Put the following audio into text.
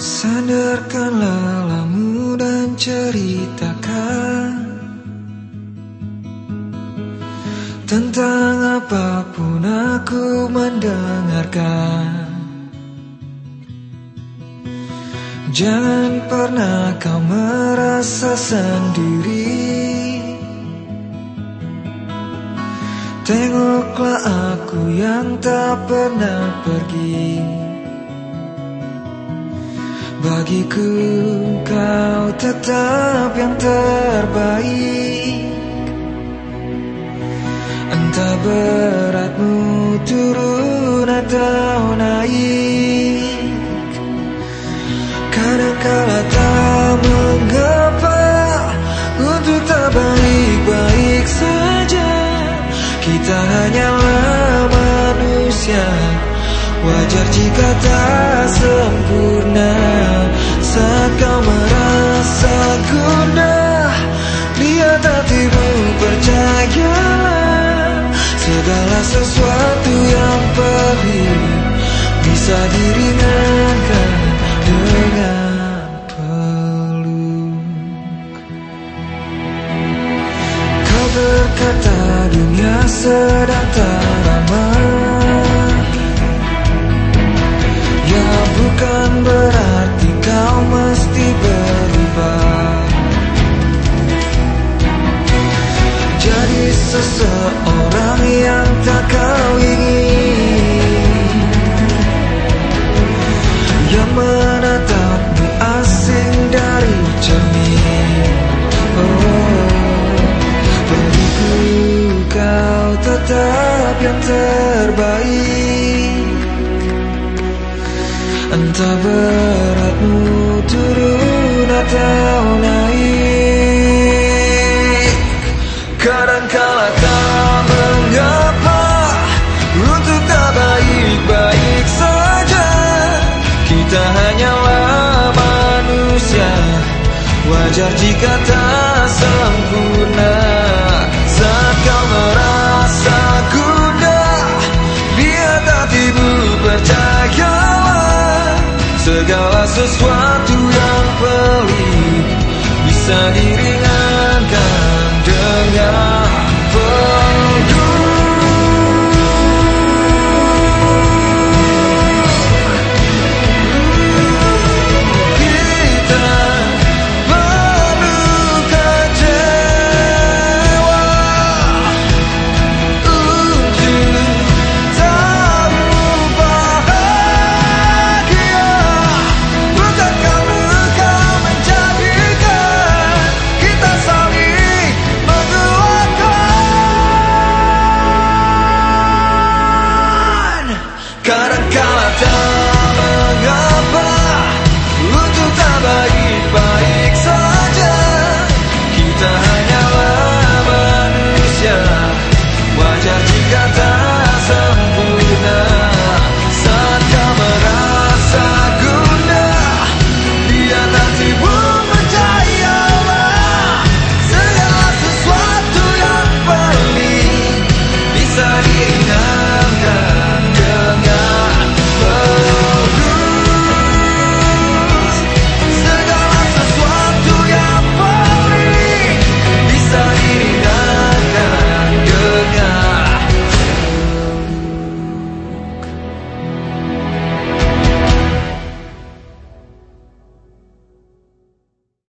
Sandarkanlah lamu dan ceritakan Tentang apa pun aku mendengarkan. Jangan pernah kau merasa sendiri. Tengoklah aku yang tak pernah pergi Bagiku kau tetap yang terbaik. Entah beratmu turun atau naik Wajar jika tak sempurna. Saat kau merasa gundah Lihat hatimu percayalah Segala sesuatu yang perih Bisa diringankan dengan berkata dunia sedang tak seseorang yang tak kau ingin. Yang menatapmu asing dari cermin. Oh, bagiku kau tetap yang terbaik. Entah beratmu turun atau Kita hanyalah manusia. Wajar jika tak sempurna. Saat kau merasa gundah Biar hatimu percaya Segala sesuatu yang pelik bisa diri Kadang-kadang